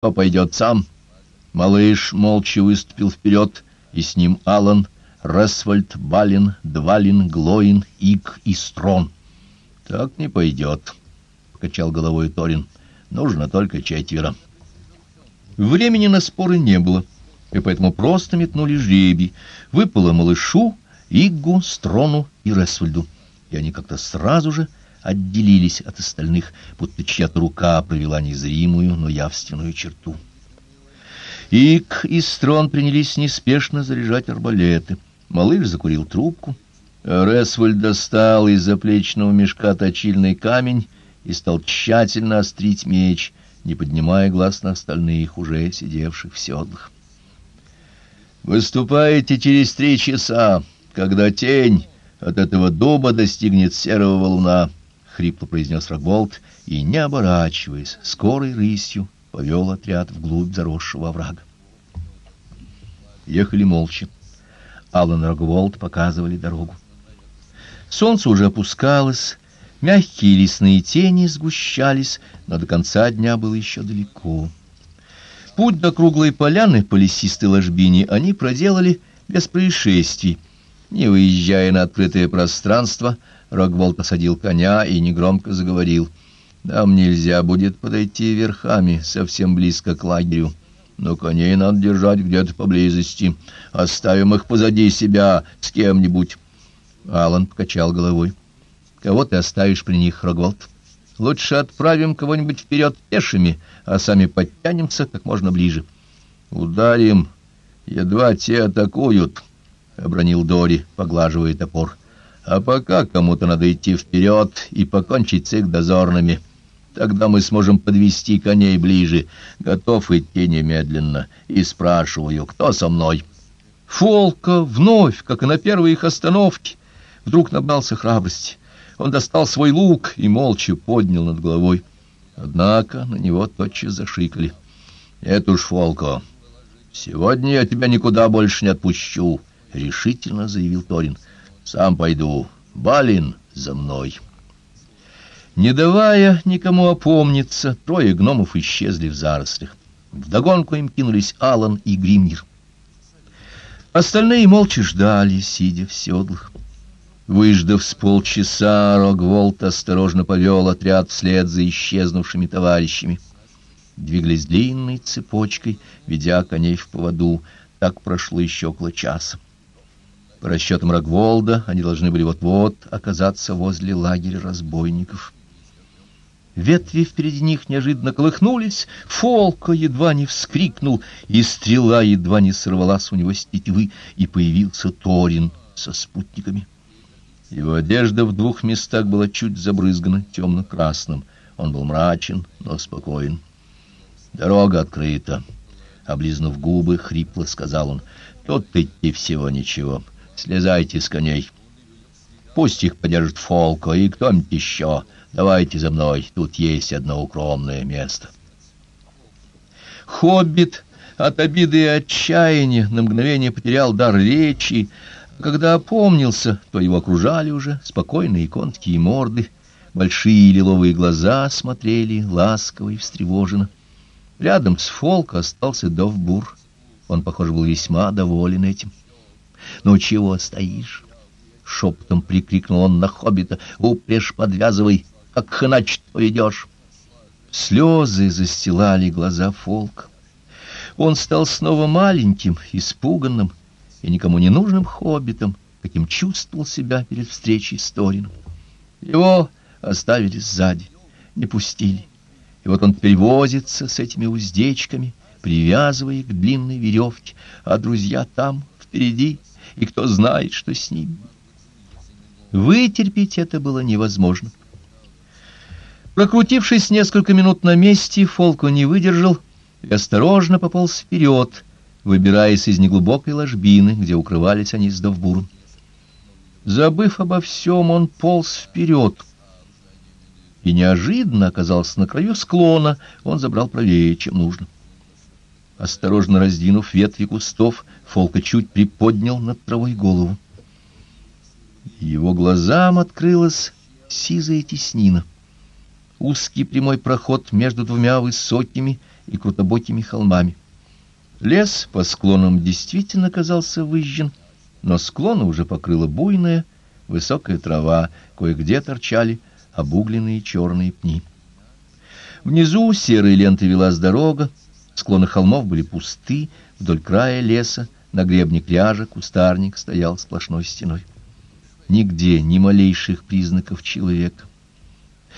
Кто пойдет сам? Малыш молча выступил вперед, и с ним Алан, Ресвальд, Балин, Двалин, Глоин, Ик и Строн. Так не пойдет, — покачал головой Торин. Нужно только четверо. Времени на споры не было, и поэтому просто метнули жребий. Выпало малышу, Иггу, Строну и Ресвальду. И они как-то сразу же отделились от остальных, будто чья-то рука провела незримую, но явственную черту. Ик и Строн принялись неспешно заряжать арбалеты. Малыш закурил трубку. Ресвальд достал из заплечного мешка точильный камень и стал тщательно острить меч, не поднимая глаз на остальных, уже сидевших в седлах. «Выступаете через три часа, когда тень от этого дуба достигнет серого валуна», — хрипло произнес Рогволд, и, не оборачиваясь, скорой рысью повел отряд вглубь заросшего оврага. Ехали молча. Аллан и Рогволд показывали дорогу. Солнце уже опускалось, мягкие лесные тени сгущались, но до конца дня было еще далеко. Путь до круглой поляны по лесистой ложбине они проделали без происшествий. Не выезжая на открытое пространство, Рогволд осадил коня и негромко заговорил. «Нам нельзя будет подойти верхами совсем близко к лагерю, но коней надо держать где-то поблизости. Оставим их позади себя с кем-нибудь». Алан покачал головой. «Кого ты оставишь при них, Рогволд? Лучше отправим кого-нибудь вперед пешими, а сами подтянемся как можно ближе». «Ударим, едва те атакуют», — обронил Дори, поглаживая топор. «А пока кому-то надо идти вперед и покончить с их дозорными. Тогда мы сможем подвести коней ближе. Готов идти немедленно. И спрашиваю, кто со мной?» Фолка вновь, как и на первой их остановке, вдруг набрался храбрости. Он достал свой лук и молча поднял над головой. Однако на него тотчас зашикали. — Это уж, Фолко, сегодня я тебя никуда больше не отпущу, — решительно заявил Торин. — Сам пойду. Балин за мной. Не давая никому опомниться, трое гномов исчезли в зарослях. Вдогонку им кинулись Алан и Гримнир. Остальные молча ждали, сидя в седлах. Выждав с полчаса, Рогволд осторожно повел отряд вслед за исчезнувшими товарищами. Двигались длинной цепочкой, ведя коней в поводу. Так прошло еще около часа. По расчетам Рогволда, они должны были вот-вот оказаться возле лагеря разбойников. Ветви впереди них неожиданно колыхнулись, Фолка едва не вскрикнул, и стрела едва не сорвалась у него с тетивы, и появился Торин со спутниками. Его одежда в двух местах была чуть забрызгана темно-красным. Он был мрачен, но спокоен. «Дорога открыта», — облизнув губы, хрипло сказал он. «Тут идти всего ничего. Слезайте с коней. Пусть их подержит Фолко и кто-нибудь еще. Давайте за мной, тут есть одно укромное место». Хоббит от обиды и отчаяния на мгновение потерял дар речи, когда опомнился, то его окружали уже спокойные конские морды, большие лиловые глаза смотрели ласково и встревоженно. Рядом с Фолко остался Довбур. Он, похоже, был весьма доволен этим. «Ну чего стоишь?» — шепотом прикрикнул он на хоббита. «Упряжь подвязывай, как иначе поведешь». Слезы застилали глаза Фолка. Он стал снова маленьким, испуганным, и никому не нужным хоббитом, каким чувствовал себя перед встречей с Торином. Его оставили сзади, не пустили. И вот он теперь возится с этими уздечками, привязывая их к длинной веревке, а друзья там, впереди, и кто знает, что с ними. Вытерпеть это было невозможно. Прокрутившись несколько минут на месте, Фолко не выдержал и осторожно пополз вперед, выбираясь из неглубокой ложбины, где укрывались они с Довбуром. Забыв обо всем, он полз вперед. И неожиданно оказался на краю склона, он забрал правее, чем нужно. Осторожно раздвинув ветви кустов, Фолка чуть приподнял над травой голову. Его глазам открылась сизая теснина. Узкий прямой проход между двумя высокими и крутобокими холмами. Лес по склонам действительно казался выжжен, но склоны уже покрыла буйная, высокая трава, кое-где торчали обугленные черные пни. Внизу серой лентой велась дорога, склоны холмов были пусты, вдоль края леса, на гребне пляжа кустарник стоял сплошной стеной. Нигде ни малейших признаков человека.